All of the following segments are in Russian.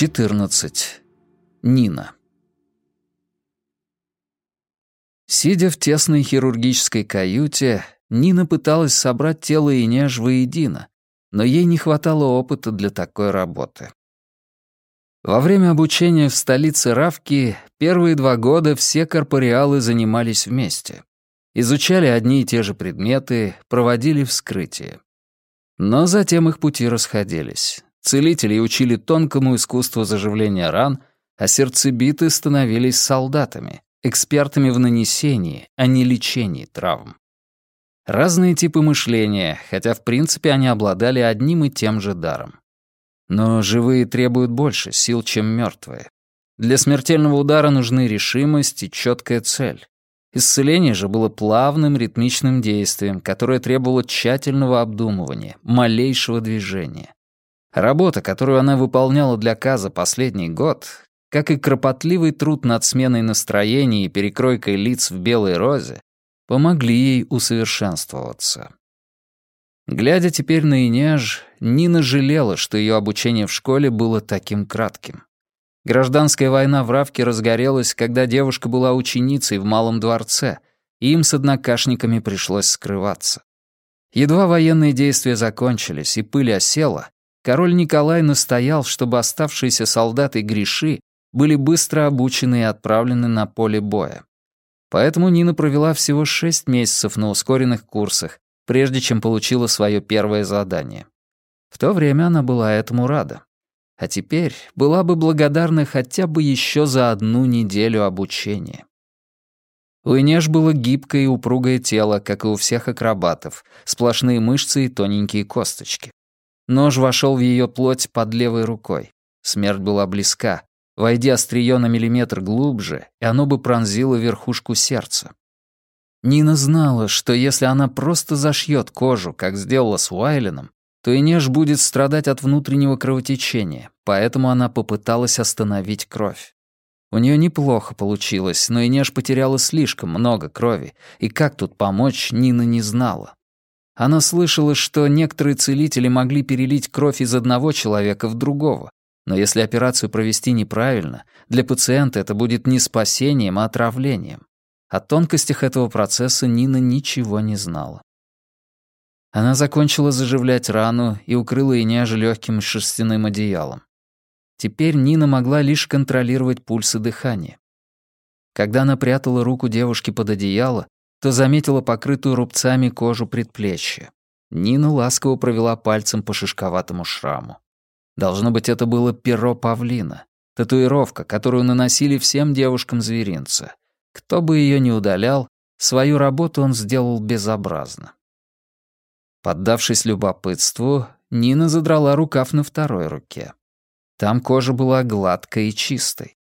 14. Нина. Сидя в тесной хирургической каюте, Нина пыталась собрать тело и неж воедино, но ей не хватало опыта для такой работы. Во время обучения в столице Равки первые два года все корпориалы занимались вместе. Изучали одни и те же предметы, проводили вскрытие. Но затем их пути расходились. Целители учили тонкому искусству заживления ран, а сердцебиты становились солдатами, экспертами в нанесении, а не лечении травм. Разные типы мышления, хотя в принципе они обладали одним и тем же даром. Но живые требуют больше сил, чем мертвые. Для смертельного удара нужны решимость и четкая цель. Исцеление же было плавным ритмичным действием, которое требовало тщательного обдумывания, малейшего движения. Работа, которую она выполняла для Каза последний год, как и кропотливый труд над сменой настроения и перекройкой лиц в белой розе, помогли ей усовершенствоваться. Глядя теперь на Инеж, Нина жалела, что ее обучение в школе было таким кратким. Гражданская война в Равке разгорелась, когда девушка была ученицей в Малом дворце, и им с однокашниками пришлось скрываться. Едва военные действия закончились и пыль осела, король Николай настоял, чтобы оставшиеся солдаты Гриши были быстро обучены и отправлены на поле боя. Поэтому Нина провела всего шесть месяцев на ускоренных курсах, прежде чем получила свое первое задание. В то время она была этому рада. А теперь была бы благодарна хотя бы еще за одну неделю обучения. У Инеш было гибкое и упругое тело, как и у всех акробатов, сплошные мышцы и тоненькие косточки. Нож вошел в ее плоть под левой рукой. Смерть была близка, Войди острие на миллиметр глубже, и оно бы пронзило верхушку сердца. Нина знала, что если она просто зашьет кожу, как сделала с Уайленом, то Инеж будет страдать от внутреннего кровотечения, поэтому она попыталась остановить кровь. У нее неплохо получилось, но Инеж потеряла слишком много крови, и как тут помочь, Нина не знала. Она слышала, что некоторые целители могли перелить кровь из одного человека в другого, но если операцию провести неправильно, для пациента это будет не спасением, а отравлением. О тонкостях этого процесса Нина ничего не знала. Она закончила заживлять рану и укрыла Инеже легким шерстяным одеялом. Теперь Нина могла лишь контролировать пульс и дыхание. Когда она прятала руку девушки под одеяло, то заметила покрытую рубцами кожу предплечья. Нина ласково провела пальцем по шишковатому шраму. Должно быть, это было перо павлина, татуировка, которую наносили всем девушкам зверинца. Кто бы ее ни удалял, свою работу он сделал безобразно. Поддавшись любопытству, Нина задрала рукав на второй руке. Там кожа была гладкой и чистой.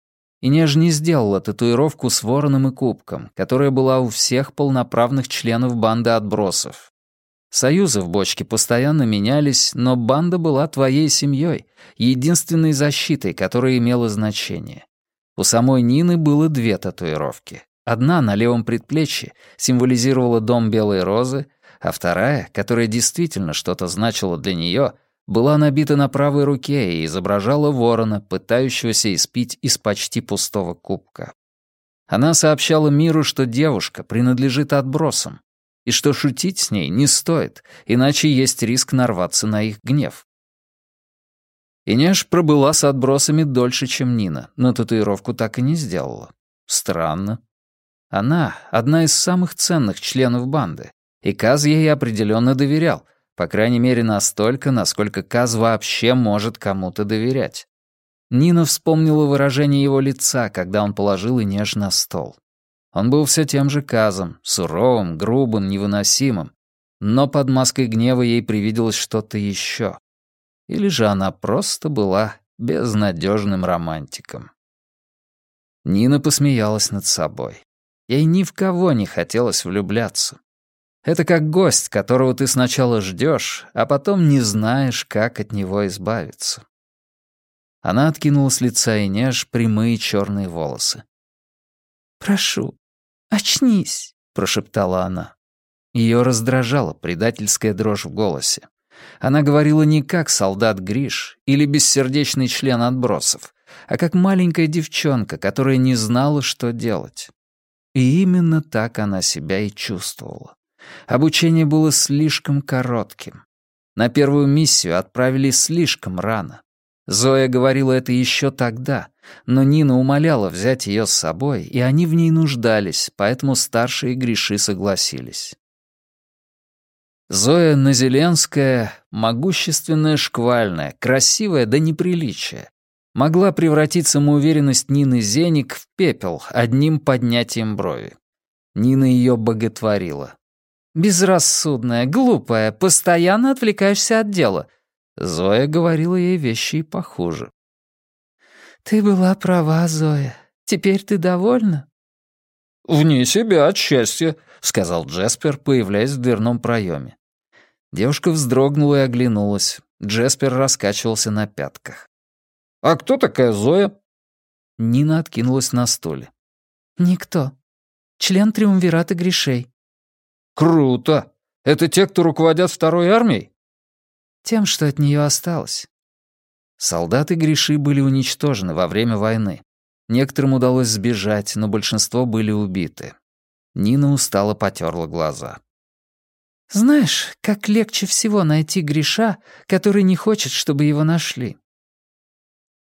И неж не сделала татуировку с вороном и кубком, которая была у всех полноправных членов банды отбросов, Союзы в бочке постоянно менялись, но банда была твоей семьей, единственной защитой, которая имела значение. У самой Нины было две татуировки. Одна на левом предплечье символизировала дом Белой Розы, а вторая, которая действительно что-то значила для нее, была набита на правой руке и изображала ворона, пытающегося испить из почти пустого кубка. Она сообщала миру, что девушка принадлежит отбросам, и что шутить с ней не стоит, иначе есть риск нарваться на их гнев. Инеш пробыла с отбросами дольше, чем Нина, но татуировку так и не сделала. Странно. Она — одна из самых ценных членов банды, и Каз ей определенно доверял, по крайней мере настолько, насколько Каз вообще может кому-то доверять. Нина вспомнила выражение его лица, когда он положил Инеш на стол. Он был все тем же Казом, суровым, грубым, невыносимым. Но под маской гнева ей привиделось что-то еще. Или же она просто была безнадежным романтиком. Нина посмеялась над собой. Ей ни в кого не хотелось влюбляться. Это как гость, которого ты сначала ждешь, а потом не знаешь, как от него избавиться. Она откинула с лица Инеж прямые черные волосы. «Прошу, «Очнись», — прошептала она. Ее раздражала предательская дрожь в голосе. Она говорила не как солдат Гриш или бессердечный член отбросов, а как маленькая девчонка, которая не знала, что делать. И именно так она себя и чувствовала. Обучение было слишком коротким. На первую миссию отправили слишком рано. Зоя говорила это еще тогда, но Нина умоляла взять ее с собой, и они в ней нуждались, поэтому старшие греши согласились. Зоя Назеленская, могущественная шквальная, красивая до неприличия, могла превратить самоуверенность Нины Зеник в пепел одним поднятием брови. Нина ее боготворила. «Безрассудная, глупая, постоянно отвлекаешься от дела», Зоя говорила ей вещи и похуже. «Ты была права, Зоя. Теперь ты довольна?» «Вне себя от счастья», — сказал Джеспер, появляясь в дверном проеме. Девушка вздрогнула и оглянулась. Джеспер раскачивался на пятках. «А кто такая Зоя?» Нина откинулась на стуле. «Никто. Член Триумвирата Гришей». «Круто! Это те, кто руководят второй армией?» Тем, что от нее осталось. Солдаты Гриши были уничтожены во время войны. Некоторым удалось сбежать, но большинство были убиты. Нина устало потерла глаза. «Знаешь, как легче всего найти Гриша, который не хочет, чтобы его нашли?»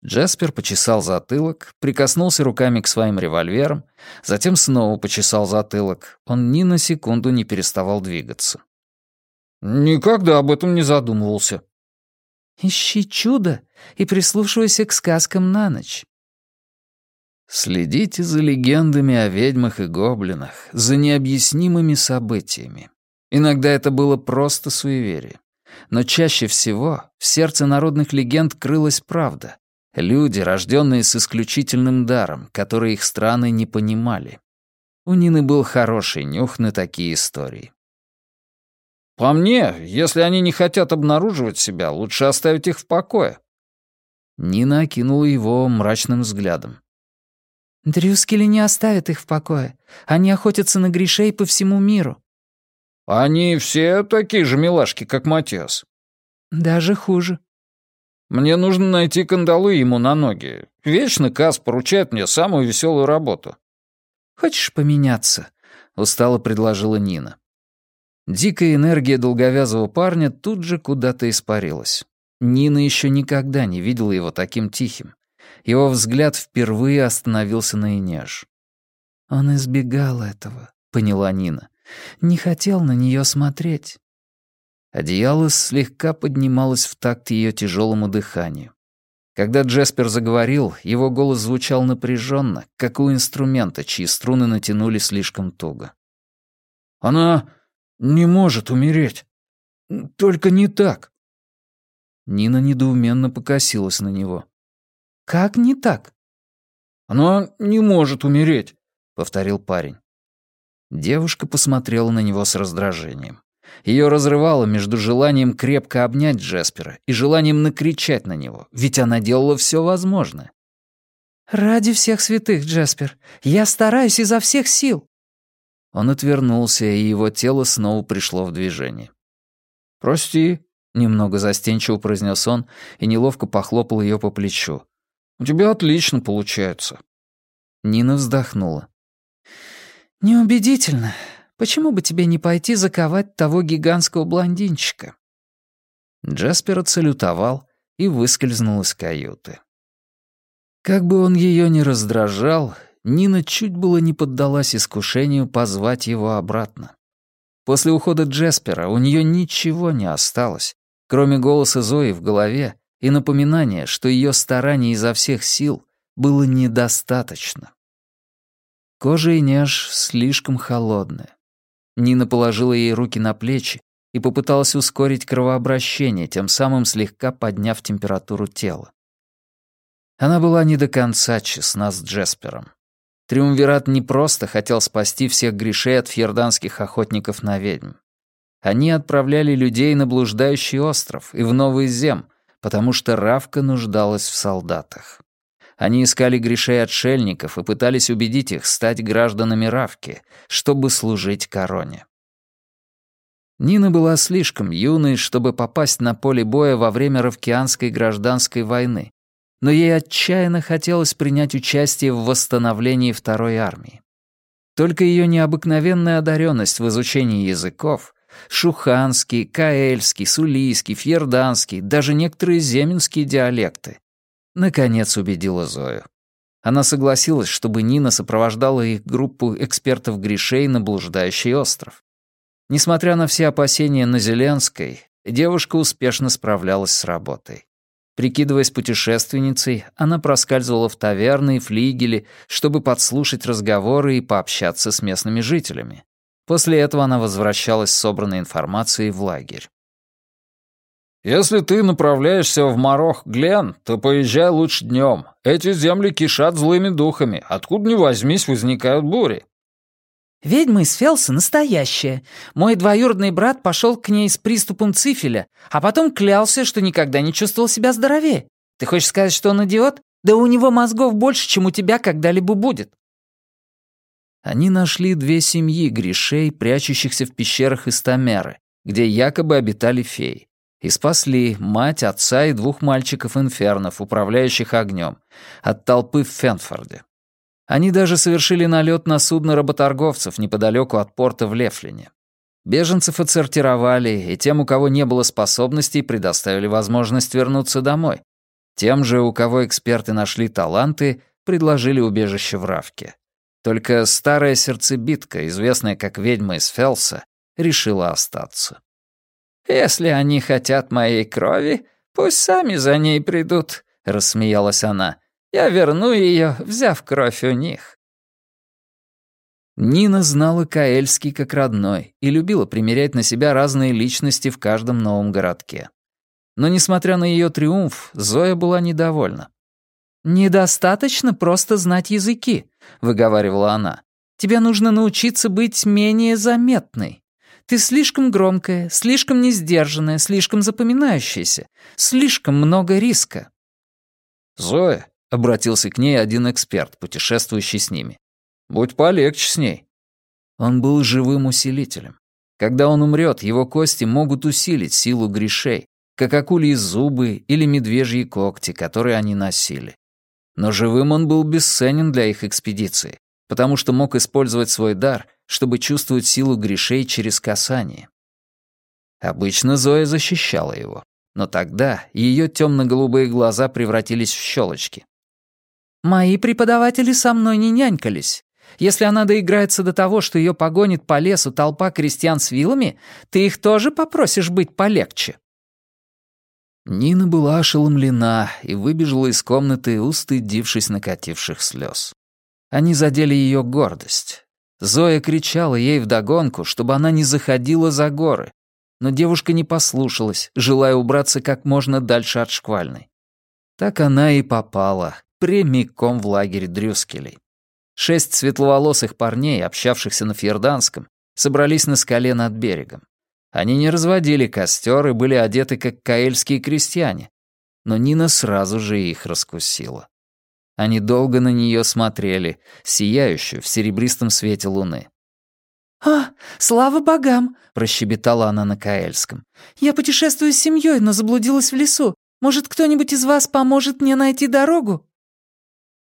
Джаспер почесал затылок, прикоснулся руками к своим револьверам, затем снова почесал затылок. Он ни на секунду не переставал двигаться. «Никогда об этом не задумывался». «Ищи чудо и прислушивайся к сказкам на ночь». Следите за легендами о ведьмах и гоблинах, за необъяснимыми событиями. Иногда это было просто суеверие. Но чаще всего в сердце народных легенд крылась правда. Люди, рожденные с исключительным даром, который их страны не понимали. У Нины был хороший нюх на такие истории. По мне, если они не хотят обнаруживать себя, лучше оставить их в покое. Нина окинула его мрачным взглядом. Дрюскели не оставят их в покое. Они охотятся на грешей по всему миру. Они все такие же милашки, как Матиас. Даже хуже. Мне нужно найти кандалы ему на ноги. Вечно Кас поручает мне самую веселую работу. Хочешь поменяться? Устало предложила Нина. Дикая энергия долговязого парня тут же куда-то испарилась. Нина еще никогда не видела его таким тихим. Его взгляд впервые остановился на Инеж. «Он избегал этого», — поняла Нина. «Не хотел на нее смотреть». Одеяло слегка поднималось в такт ее тяжелому дыханию. Когда Джеспер заговорил, его голос звучал напряженно, как у инструмента, чьи струны натянули слишком туго. «Она не может умереть. Только не так». Нина недоуменно покосилась на него. «Как не так?» «Она не может умереть», — повторил парень. Девушка посмотрела на него с раздражением. Ее разрывало между желанием крепко обнять Джеспера и желанием накричать на него, ведь она делала все возможное. «Ради всех святых, Джеспер, я стараюсь изо всех сил. Он отвернулся, и его тело снова пришло в движение. «Прости», — немного застенчиво произнес он и неловко похлопал ее по плечу. «У тебя отлично получается». Нина вздохнула. «Неубедительно. Почему бы тебе не пойти заковать того гигантского блондинчика?» Джаспер отсалютовал и выскользнул из каюты. Как бы он ее ни раздражал, Нина чуть было не поддалась искушению позвать его обратно. После ухода Джеспера у нее ничего не осталось, кроме голоса Зои в голове и напоминания, что ее стараний изо всех сил было недостаточно. Кожа и неж слишком холодная. Нина положила ей руки на плечи и попыталась ускорить кровообращение, тем самым слегка подняв температуру тела. Она была не до конца честна с Джеспером. Триумвират не просто хотел спасти всех грешей от фьерданских охотников на ведьм. Они отправляли людей на блуждающий остров и в Новый Зем, потому что Равка нуждалась в солдатах. Они искали грешей-отшельников и пытались убедить их стать гражданами Равки, чтобы служить короне. Нина была слишком юной, чтобы попасть на поле боя во время Равкианской гражданской войны, но ей отчаянно хотелось принять участие в восстановлении Второй армии. Только ее необыкновенная одаренность в изучении языков — шуханский, каэльский, сулийский, фьерданский, даже некоторые земенские диалекты — наконец убедила Зою. Она согласилась, чтобы Нина сопровождала их группу экспертов-грешей на блуждающий остров. Несмотря на все опасения на Зеленской, девушка успешно справлялась с работой. Прикидываясь путешественницей, она проскальзывала в таверны и флигели, чтобы подслушать разговоры и пообщаться с местными жителями. После этого она возвращалась с собранной информацией в лагерь. «Если ты направляешься в Морох, Глен, то поезжай лучше днем. Эти земли кишат злыми духами. Откуда ни возьмись, возникают бури». «Ведьма из Фелса настоящая. Мой двоюродный брат пошел к ней с приступом цифеля, а потом клялся, что никогда не чувствовал себя здоровее. Ты хочешь сказать, что он идиот? Да у него мозгов больше, чем у тебя когда-либо будет». Они нашли две семьи грешей, прячущихся в пещерах Истамеры, где якобы обитали феи и спасли мать, отца и двух мальчиков-инфернов, управляющих огнем, от толпы в Фенфорде. Они даже совершили налет на судно работорговцев неподалеку от порта в Лефлине. Беженцев отсортировали, и тем, у кого не было способностей, предоставили возможность вернуться домой. Тем же, у кого эксперты нашли таланты, предложили убежище в Равке. Только старая сердцебитка, известная как ведьма из Фелса, решила остаться. «Если они хотят моей крови, пусть сами за ней придут», — рассмеялась она. «Я верну ее, взяв кровь у них». Нина знала Каэльский как родной и любила примерять на себя разные личности в каждом новом городке. Но, несмотря на ее триумф, Зоя была недовольна. «Недостаточно просто знать языки», — выговаривала она. «Тебе нужно научиться быть менее заметной. Ты слишком громкая, слишком несдержанная, слишком запоминающаяся, слишком много риска». «Зоя», — обратился к ней один эксперт, путешествующий с ними, — «будь полегче с ней». Он был живым усилителем. Когда он умрет, его кости могут усилить силу грешей, как акульи зубы или медвежьи когти, которые они носили. Но живым он был бесценен для их экспедиции, потому что мог использовать свой дар, чтобы чувствовать силу грешей через касание. Обычно Зоя защищала его, но тогда ее темно-голубые глаза превратились в щелочки. «Мои преподаватели со мной не нянькались. Если она доиграется до того, что ее погонит по лесу толпа крестьян с вилами, ты их тоже попросишь быть полегче». Нина была ошеломлена и выбежала из комнаты, устыдившись накативших слез. Они задели ее гордость. Зоя кричала ей вдогонку, чтобы она не заходила за горы, но девушка не послушалась, желая убраться как можно дальше от шквальной. Так она и попала прямиком в лагерь Дрюскелей. Шесть светловолосых парней, общавшихся на Фьерданском, собрались на скале над берегом. Они не разводили костер и были одеты как каэльские крестьяне, но Нина сразу же их раскусила. Они долго на нее смотрели, сияющую в серебристом свете луны. «А, слава богам!» — прощебетала она на Каэльском. «Я путешествую с семьей, но заблудилась в лесу. Может, кто-нибудь из вас поможет мне найти дорогу?»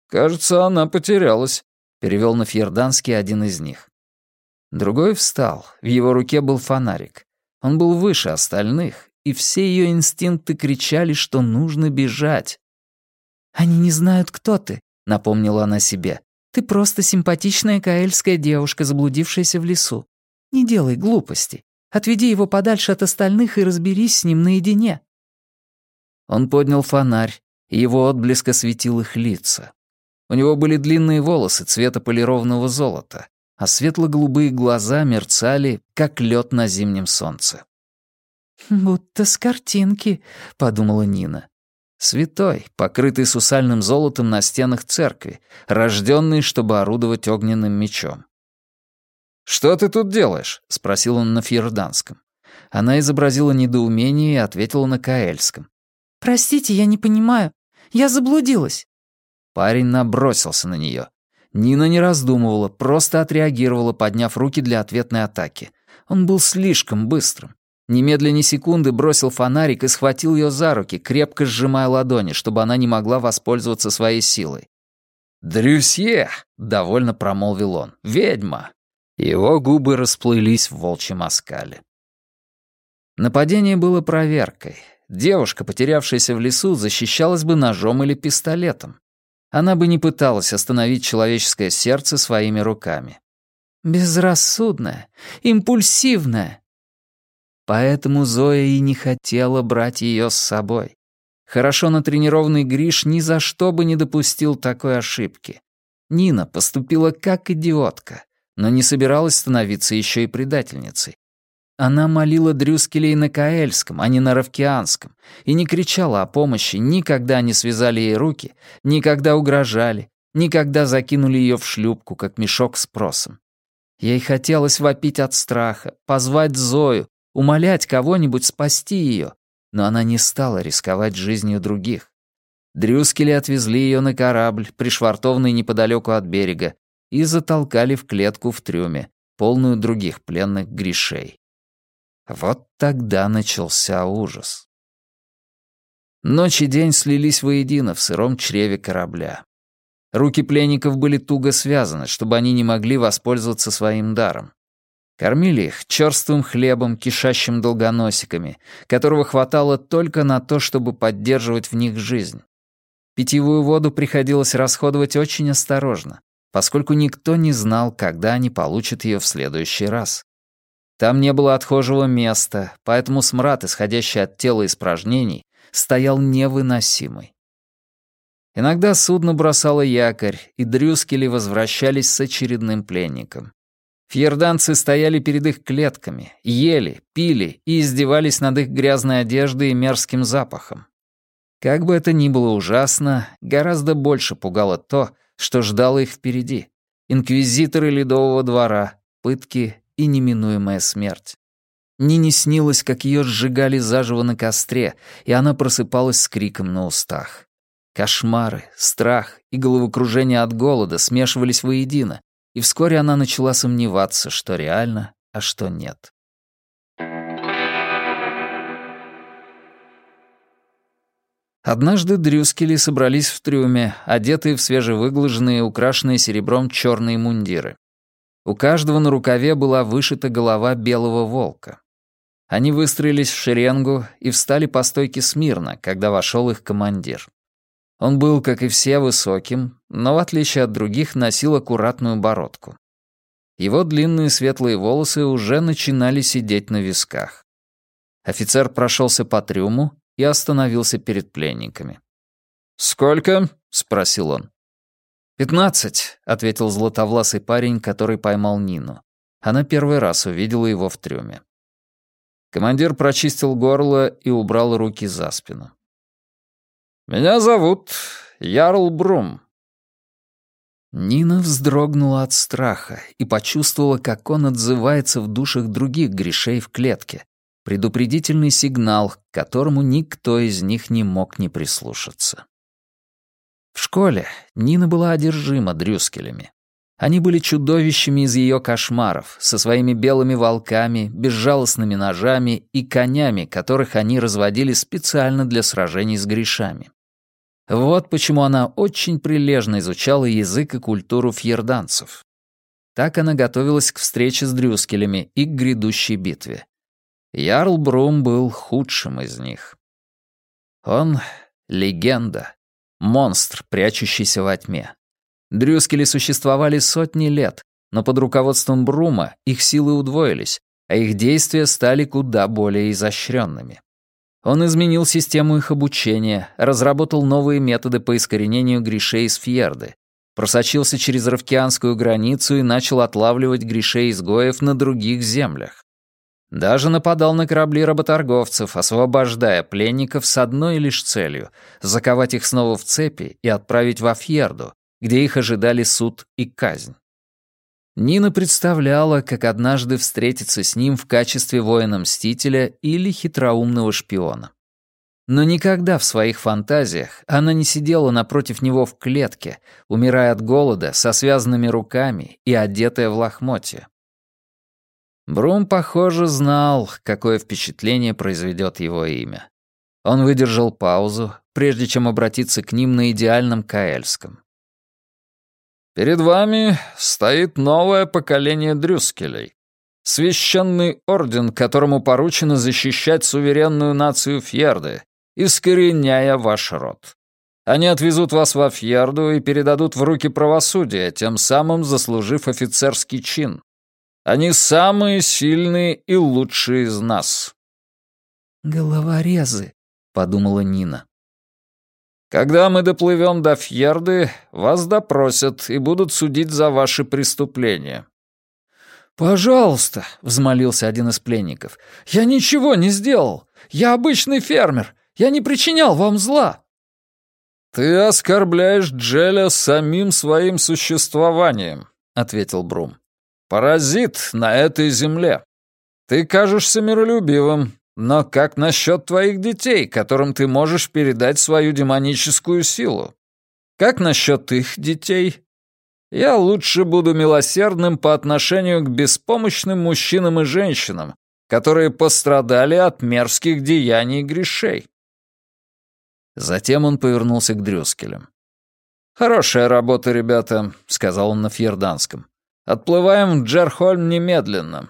«Кажется, она потерялась», — перевел на фьерданский один из них. Другой встал, в его руке был фонарик. Он был выше остальных, и все ее инстинкты кричали, что нужно бежать. «Они не знают, кто ты», — напомнила она себе. «Ты просто симпатичная каэльская девушка, заблудившаяся в лесу. Не делай глупостей. Отведи его подальше от остальных и разберись с ним наедине». Он поднял фонарь, и его отблеск осветил их лица. У него были длинные волосы цвета полированного золота, а светло-голубые глаза мерцали, как лед на зимнем солнце. «Будто с картинки», — подумала Нина. Святой, покрытый сусальным золотом на стенах церкви, рожденный, чтобы орудовать огненным мечом. «Что ты тут делаешь?» — спросил он на фьерданском. Она изобразила недоумение и ответила на каэльском. «Простите, я не понимаю. Я заблудилась». Парень набросился на нее. Нина не раздумывала, просто отреагировала, подняв руки для ответной атаки. Он был слишком быстрым. Немедленно секунды бросил фонарик и схватил ее за руки, крепко сжимая ладони, чтобы она не могла воспользоваться своей силой. «Дрюсье!» — довольно промолвил он. «Ведьма!» Его губы расплылись в волчьем оскале. Нападение было проверкой. Девушка, потерявшаяся в лесу, защищалась бы ножом или пистолетом. Она бы не пыталась остановить человеческое сердце своими руками. Безрассудная, импульсивная. Поэтому Зоя и не хотела брать ее с собой. Хорошо натренированный Гриш ни за что бы не допустил такой ошибки. Нина поступила как идиотка, но не собиралась становиться еще и предательницей. Она молила Дрюскелей на Каэльском, а не на Равкианском, и не кричала о помощи, никогда не связали ей руки, никогда угрожали, никогда закинули ее в шлюпку, как мешок с просом. Ей хотелось вопить от страха, позвать Зою, умолять кого-нибудь спасти ее, но она не стала рисковать жизнью других. Дрюскели отвезли ее на корабль, пришвартованный неподалеку от берега, и затолкали в клетку в трюме, полную других пленных грешей. Вот тогда начался ужас. Ночь и день слились воедино в сыром чреве корабля. Руки пленников были туго связаны, чтобы они не могли воспользоваться своим даром. Кормили их черствым хлебом, кишащим долгоносиками, которого хватало только на то, чтобы поддерживать в них жизнь. Питьевую воду приходилось расходовать очень осторожно, поскольку никто не знал, когда они получат ее в следующий раз. Там не было отхожего места, поэтому смрад, исходящий от тела испражнений, стоял невыносимый. Иногда судно бросало якорь, и дрюскели возвращались с очередным пленником. Фьерданцы стояли перед их клетками, ели, пили и издевались над их грязной одеждой и мерзким запахом. Как бы это ни было ужасно, гораздо больше пугало то, что ждало их впереди. Инквизиторы Ледового двора, пытки и неминуемая смерть. Нине снилось, как ее сжигали заживо на костре, и она просыпалась с криком на устах. Кошмары, страх и головокружение от голода смешивались воедино, и вскоре она начала сомневаться, что реально, а что нет. Однажды Дрюскели собрались в трюме, одетые в свежевыглаженные, украшенные серебром черные мундиры. У каждого на рукаве была вышита голова белого волка. Они выстроились в шеренгу и встали по стойке смирно, когда вошел их командир. Он был, как и все, высоким, но, в отличие от других, носил аккуратную бородку. Его длинные светлые волосы уже начинали сидеть на висках. Офицер прошелся по трюму и остановился перед пленниками. «Сколько?» — спросил он. «Пятнадцать», — ответил златовласый парень, который поймал Нину. Она первый раз увидела его в трюме. Командир прочистил горло и убрал руки за спину. «Меня зовут Ярл Брум». Нина вздрогнула от страха и почувствовала, как он отзывается в душах других грешей в клетке. Предупредительный сигнал, к которому никто из них не мог не прислушаться. В школе Нина была одержима дрюскелями. Они были чудовищами из ее кошмаров, со своими белыми волками, безжалостными ножами и конями, которых они разводили специально для сражений с грешами. Вот почему она очень прилежно изучала язык и культуру фьерданцев. Так она готовилась к встрече с дрюскелями и к грядущей битве. Ярл Брум был худшим из них. Он — легенда, монстр, прячущийся во тьме. Дрюскели существовали сотни лет, но под руководством Брума их силы удвоились, а их действия стали куда более изощренными. Он изменил систему их обучения, разработал новые методы по искоренению грешей из Фьерды, просочился через Равкианскую границу и начал отлавливать грешей-изгоев на других землях. Даже нападал на корабли работорговцев, освобождая пленников с одной лишь целью — заковать их снова в цепи и отправить во Фьерду, где их ожидали суд и казнь. Нина представляла, как однажды встретиться с ним в качестве воина-мстителя или хитроумного шпиона. Но никогда в своих фантазиях она не сидела напротив него в клетке, умирая от голода, со связанными руками и одетая в лохмотья. Брум, похоже, знал, какое впечатление произведет его имя. Он выдержал паузу, прежде чем обратиться к ним на идеальном каэльском. «Перед вами стоит новое поколение Дрюскелей. Священный орден, которому поручено защищать суверенную нацию Фьерды, искореняя ваш род. Они отвезут вас во Фьерду и передадут в руки правосудия, тем самым заслужив офицерский чин. Они самые сильные и лучшие из нас». «Головорезы», — подумала Нина. «Когда мы доплывем до Фьерды, вас допросят и будут судить за ваши преступления». «Пожалуйста», — взмолился один из пленников, — «я ничего не сделал. Я обычный фермер. Я не причинял вам зла». «Ты оскорбляешь Джеля самим своим существованием», — ответил Брум. «Паразит на этой земле. Ты кажешься миролюбивым, но как насчет твоих детей, которым ты можешь передать свою демоническую силу? Как насчет их детей? Я лучше буду милосердным по отношению к беспомощным мужчинам и женщинам, которые пострадали от мерзких деяний грешей. Затем он повернулся к Дрюскелям. «Хорошая работа, ребята», — сказал он на фьерданском. «Отплываем в Джерхольм немедленно».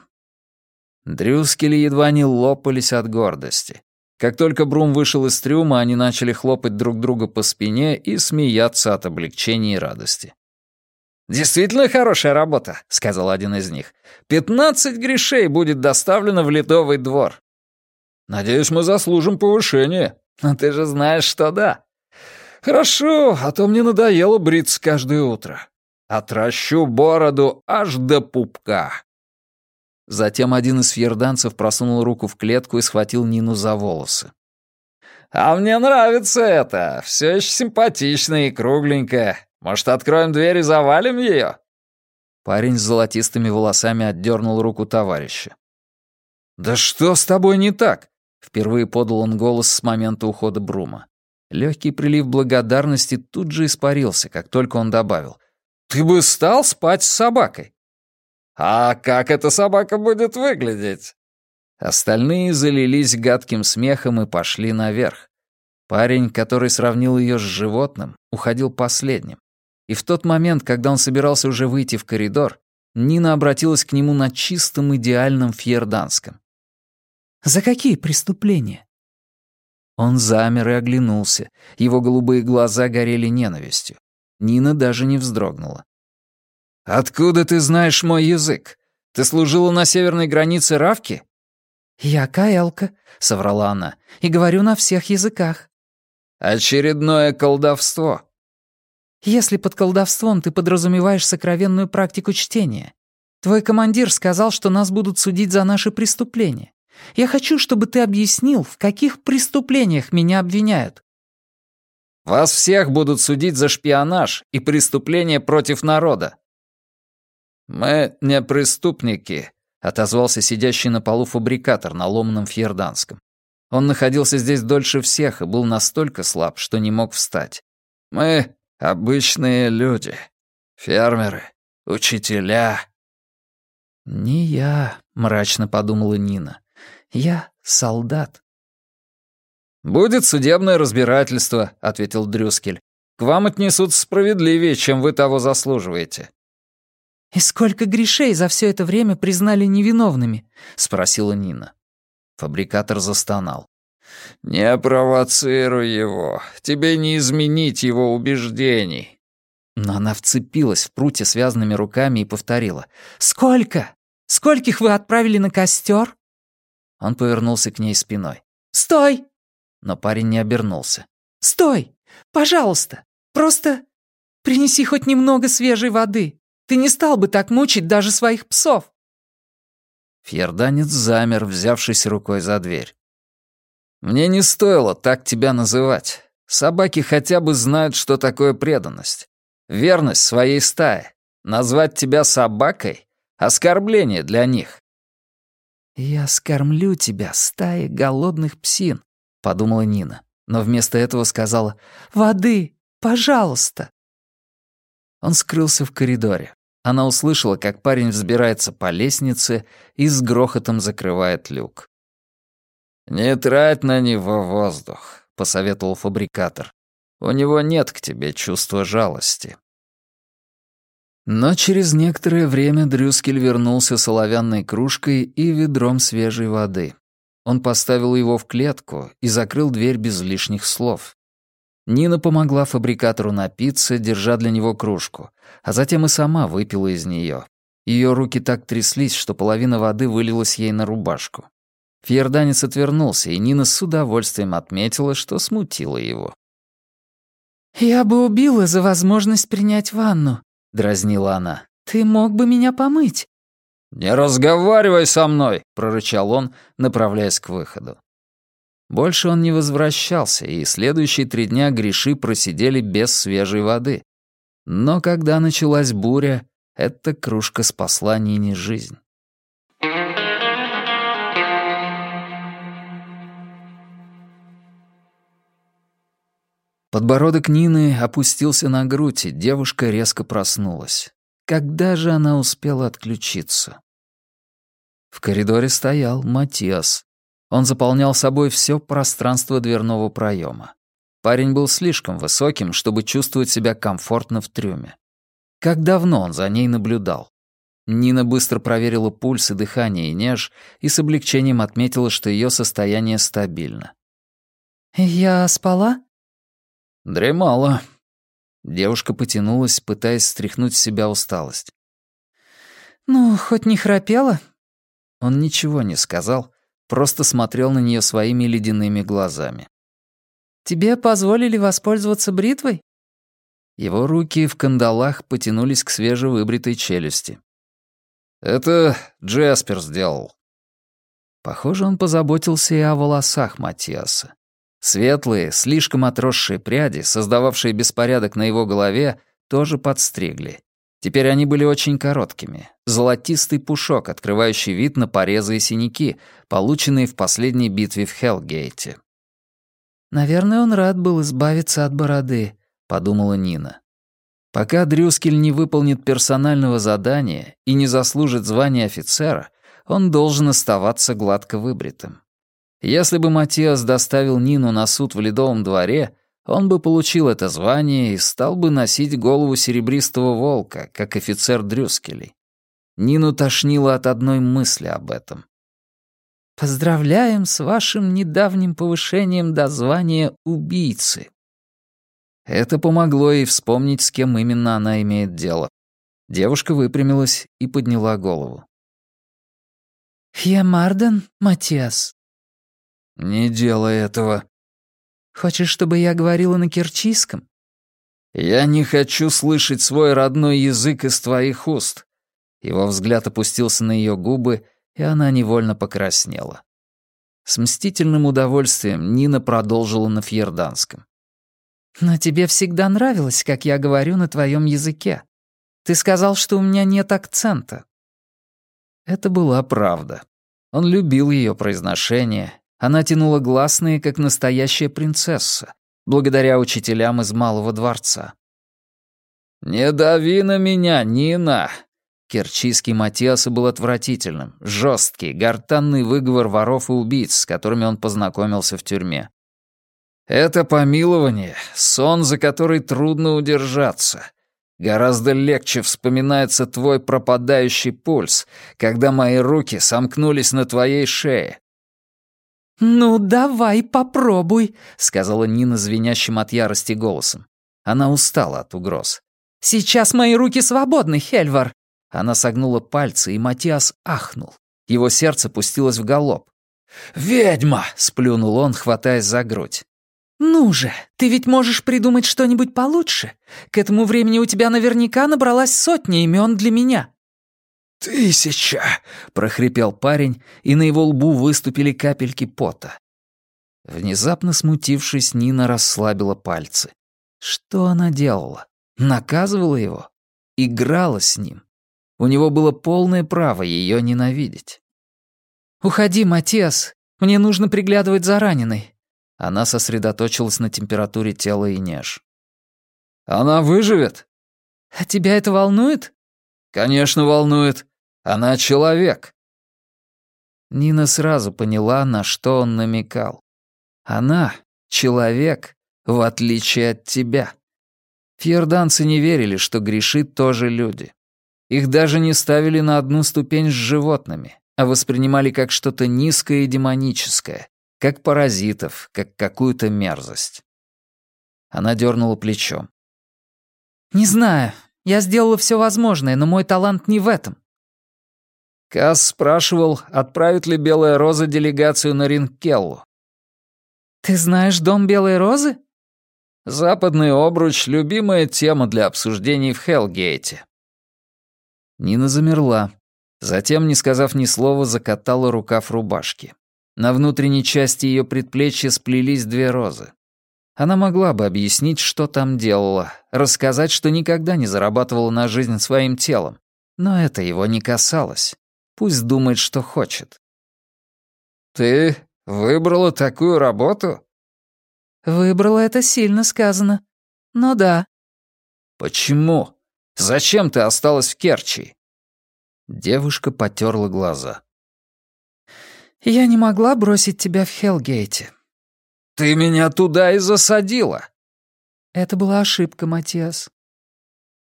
Дрюскели едва не лопались от гордости. Как только Брум вышел из трюма, они начали хлопать друг друга по спине и смеяться от облегчения и радости. «Действительно хорошая работа», — сказал один из них. «Пятнадцать грешей будет доставлено в Ледовый двор». «Надеюсь, мы заслужим повышение», «Но ты же знаешь, что да». «Хорошо, а то мне надоело бриться каждое утро. Отращу бороду аж до пупка». Затем один из фьерданцев просунул руку в клетку и схватил Нину за волосы. «А мне нравится это. Все еще симпатичная и кругленькая. Может, откроем дверь и завалим ее?» Парень с золотистыми волосами отдернул руку товарища. «Да что с тобой не так? Впервые подал он голос с момента ухода Брума. Легкий прилив благодарности тут же испарился, как только он добавил. «Ты бы стал спать с собакой?» «А как эта собака будет выглядеть?» Остальные залились гадким смехом и пошли наверх. Парень, который сравнил ее с животным, уходил последним. И в тот момент, когда он собирался уже выйти в коридор, Нина обратилась к нему на чистом идеальном фьерданском. За какие преступления?» Он замер и оглянулся. Его голубые глаза горели ненавистью. Нина даже не вздрогнула. «Откуда ты знаешь мой язык? Ты служила на северной границе Равки?» «Я Каэлка», — соврала она, — «и говорю на всех языках». «Очередное колдовство». «Если под колдовством ты подразумеваешь сокровенную практику чтения. Твой командир сказал, что нас будут судить за наши преступления. Я хочу, чтобы ты объяснил, в каких преступлениях меня обвиняют». «Вас всех будут судить за шпионаж и преступления против народа». «Мы не преступники», — отозвался сидящий на полу фабрикатор на ломаном фьерданском. Он находился здесь дольше всех и был настолько слаб, что не мог встать. «Мы обычные люди, фермеры, учителя». «Не я», — мрачно подумала Нина. Я солдат». «Будет судебное разбирательство», — ответил Дрюскель. «К вам отнесут справедливее, чем вы того заслуживаете». «И сколько грешей за все это время признали невиновными?» — спросила Нина. Фабрикатор застонал. «Не провоцируй его. Тебе не изменить его убеждений». Но она вцепилась в прутья связанными руками и повторила. «Сколько? Скольких вы отправили на костер?» Он повернулся к ней спиной. «Стой!» Но парень не обернулся. «Стой! Пожалуйста! Просто принеси хоть немного свежей воды. Ты не стал бы так мучить даже своих псов!» Фьерданец замер, взявшись рукой за дверь. «Мне не стоило так тебя называть. Собаки хотя бы знают, что такое преданность. Верность своей стае. Назвать тебя собакой — оскорбление для них. «Я скормлю тебя, стаи голодных псин», — подумала Нина, но вместо этого сказала «Воды, пожалуйста». Он скрылся в коридоре. Она услышала, как парень взбирается по лестнице и с грохотом закрывает люк. «Не трать на него воздух», — посоветовал фабрикатор. «У него нет к тебе чувства жалости». Но через некоторое время Дрюскель вернулся с оловянной кружкой и ведром свежей воды. Он поставил его в клетку и закрыл дверь без лишних слов. Нина помогла фабрикатору напиться, держа для него кружку, а затем и сама выпила из нее. Ее руки так тряслись, что половина воды вылилась ей на рубашку. Фьерданец отвернулся, и Нина с удовольствием отметила, что смутило его. «Я бы убила за возможность принять ванну», — дразнила она. «Ты мог бы меня помыть». «Не разговаривай со мной!» — прорычал он, направляясь к выходу. Больше он не возвращался, и следующие три дня греши просидели без свежей воды. Но когда началась буря, эта кружка спасла Нине жизнь. Подбородок Нины опустился на грудь, и девушка резко проснулась. Когда же она успела отключиться? В коридоре стоял Матиас. Он заполнял собой все пространство дверного проема. Парень был слишком высоким, чтобы чувствовать себя комфортно в трюме. Как давно он за ней наблюдал? Нина быстро проверила пульс и дыхание Инеж и с облегчением отметила, что ее состояние стабильно. «Я спала?» Дремала. Девушка потянулась, пытаясь стряхнуть с себя усталость. «Ну, хоть не храпела?» Он ничего не сказал, просто смотрел на нее своими ледяными глазами. «Тебе позволили воспользоваться бритвой?» Его руки в кандалах потянулись к свежевыбритой челюсти. «Это Джеспер сделал». Похоже, он позаботился и о волосах Матиаса. Светлые, слишком отросшие пряди, создававшие беспорядок на его голове, тоже подстригли. Теперь они были очень короткими. Золотистый пушок, открывающий вид на порезы и синяки, полученные в последней битве в Хелгейте. «Наверное, он рад был избавиться от бороды», — подумала Нина. Пока Дрюскель не выполнит персонального задания и не заслужит звания офицера, он должен оставаться гладко выбритым. Если бы Матиас доставил Нину на суд в Ледовом дворе, он бы получил это звание и стал бы носить голову серебристого волка, как офицер Дрюскелей. Нину тошнило от одной мысли об этом. «Поздравляем с вашим недавним повышением до звания убийцы». Это помогло ей вспомнить, с кем именно она имеет дело. Девушка выпрямилась и подняла голову. «Хьемарден, Матиас?» «Не делай этого». «Хочешь, чтобы я говорила на керчийском?» «Я не хочу слышать свой родной язык из твоих уст». Его взгляд опустился на ее губы, и она невольно покраснела. С мстительным удовольствием Нина продолжила на фьерданском. «Но тебе всегда нравилось, как я говорю на твоем языке. Ты сказал, что у меня нет акцента». Это была правда. Он любил ее произношение, она тянула гласные, как настоящая принцесса, благодаря учителям из Малого дворца. «Не дави на меня, Нина!» Керчийский Матиаса был отвратительным, жесткий, гортанный выговор воров и убийц, с которыми он познакомился в тюрьме. «Это помилование, сон, за который трудно удержаться. Гораздо легче вспоминается твой пропадающий пульс, когда мои руки сомкнулись на твоей шее, «Ну, давай, попробуй», — сказала Нина звенящим от ярости голосом. Она устала от угроз. «Сейчас мои руки свободны, Хельвар!» Она согнула пальцы, и Матиас ахнул. Его сердце пустилось в галоп. «Ведьма!» — сплюнул он, хватаясь за грудь. «Ну же, ты ведь можешь придумать что-нибудь получше. К этому времени у тебя наверняка набралась сотня имен для меня». «Тысяча!» — прохрипел парень, и на его лбу выступили капельки пота. Внезапно смутившись, Нина расслабила пальцы. Что она делала? Наказывала его? Играла с ним? У него было полное право ее ненавидеть. «Уходи, Матиас, мне нужно приглядывать за раненой». Она сосредоточилась на температуре тела и неж. «Она выживет?» «А тебя это волнует?» «Конечно, волнует. Она человек». Нина сразу поняла, на что он намекал. Она — человек, в отличие от тебя. Фьерданцы не верили, что грешит тоже люди. Их даже не ставили на одну ступень с животными, а воспринимали как что-то низкое и демоническое, как паразитов, как какую-то мерзость. Она дернула плечом. «Не знаю. Я сделала все возможное, но мой талант не в этом». Касс спрашивал, отправит ли Белая Роза делегацию на Ринкеллу. «Ты знаешь дом Белой Розы?» Западный обруч — любимая тема для обсуждений в Хелгейте. Нина замерла. Затем, не сказав ни слова, закатала рукав рубашки. На внутренней части ее предплечья сплелись две розы. Она могла бы объяснить, что там делала, рассказать, что никогда не зарабатывала на жизнь своим телом. Но это его не касалось. Пусть думает, что хочет. «Ты выбрала такую работу?» «Выбрала это сильно сказано. Но да». «Почему? Зачем ты осталась в Керчи?» Девушка потерла глаза. «Я не могла бросить тебя в Хелгейте». «Ты меня туда и засадила». «Это была ошибка, Матиас».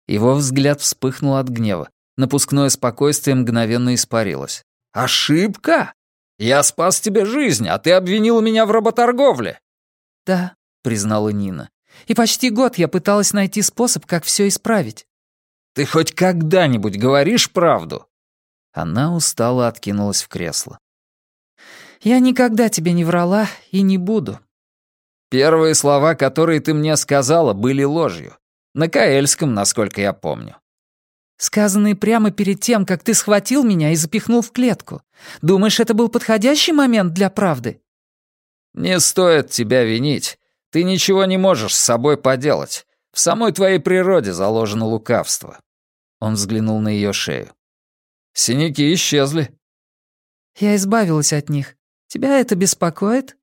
Его взгляд вспыхнул от гнева. Напускное спокойствие мгновенно испарилось. «Ошибка? Я спас тебе жизнь, а ты обвинила меня в работорговле». «Да», — признала Нина. «И почти год я пыталась найти способ, как все исправить». «Ты хоть когда-нибудь говоришь правду?» Она устало откинулась в кресло. «Я никогда тебе не врала и не буду». «Первые слова, которые ты мне сказала, были ложью. На Каэльском, насколько я помню». «Сказанные прямо перед тем, как ты схватил меня и запихнул в клетку. Думаешь, это был подходящий момент для правды?» «Не стоит тебя винить. Ты ничего не можешь с собой поделать. В самой твоей природе заложено лукавство». Он взглянул на ее шею. «Синяки исчезли». «Я избавилась от них. Тебя это беспокоит?»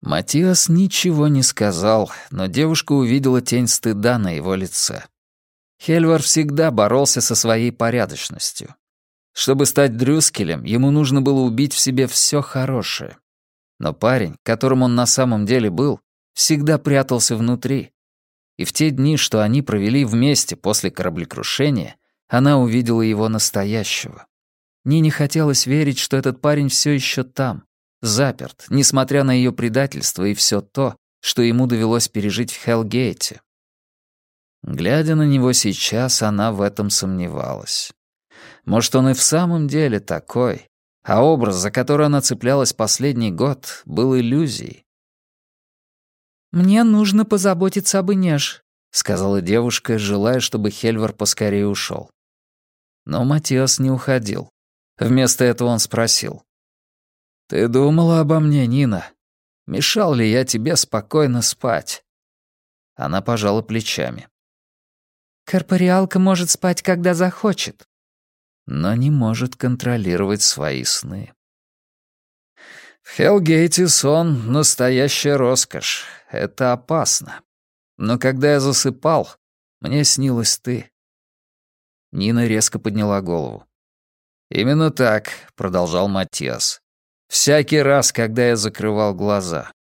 Матиас ничего не сказал, но девушка увидела тень стыда на его лице. Хельвар всегда боролся со своей порядочностью. Чтобы стать Дрюскелем, ему нужно было убить в себе все хорошее. Но парень, которым он на самом деле был, всегда прятался внутри. И в те дни, что они провели вместе после кораблекрушения, она увидела его настоящего. Нине хотелось верить, что этот парень все еще там, заперт, несмотря на ее предательство и все то, что ему довелось пережить в Хелгейте. Глядя на него сейчас, она в этом сомневалась. Может, он и в самом деле такой, а образ, за который она цеплялась последний год, был иллюзией. «Мне нужно позаботиться об Инеж», — сказала девушка, желая, чтобы Хельвар поскорее ушел. Но Матиас не уходил. Вместо этого он спросил. «Ты думала обо мне, Нина? Мешал ли я тебе спокойно спать?» Она пожала плечами. «Корпориалка может спать, когда захочет но не может контролировать свои сны. В Хелгейте сон — настоящая роскошь. Это опасно. Но когда я засыпал, мне снилась ты. Нина резко подняла голову. «Именно так», — продолжал Матиас. «Всякий раз, когда я закрывал глаза».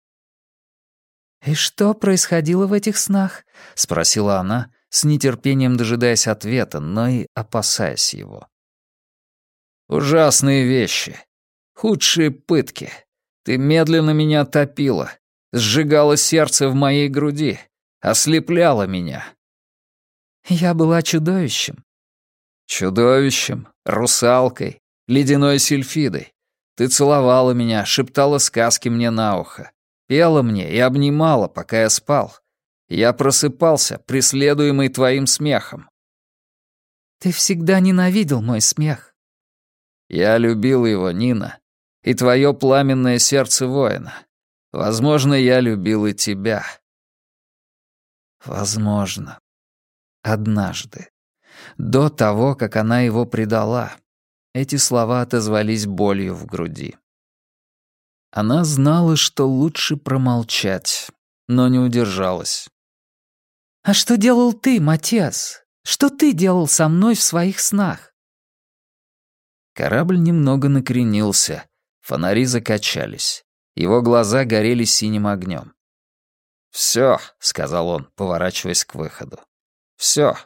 «И что происходило в этих снах?» — спросила она, с нетерпением дожидаясь ответа, но и опасаясь его. Ужасные вещи. Худшие пытки. Ты медленно меня топила, сжигала сердце в моей груди, ослепляла меня. Я была чудовищем. Чудовищем, русалкой, ледяной сильфидой. Ты целовала меня, шептала сказки мне на ухо, пела мне и обнимала, пока я спал. Я просыпался, преследуемый твоим смехом. Ты всегда ненавидел мой смех. Я любил его, Нина, и твое пламенное сердце воина. Возможно, я любил и тебя. Возможно. Однажды. До того, как она его предала. Эти слова отозвались болью в груди. Она знала, что лучше промолчать, но не удержалась. «А что делал ты, Матиас? Что ты делал со мной в своих снах?» Корабль немного накренился, фонари закачались. Его глаза горели синим огнем. «Всё», — сказал он, поворачиваясь к выходу. «Всё,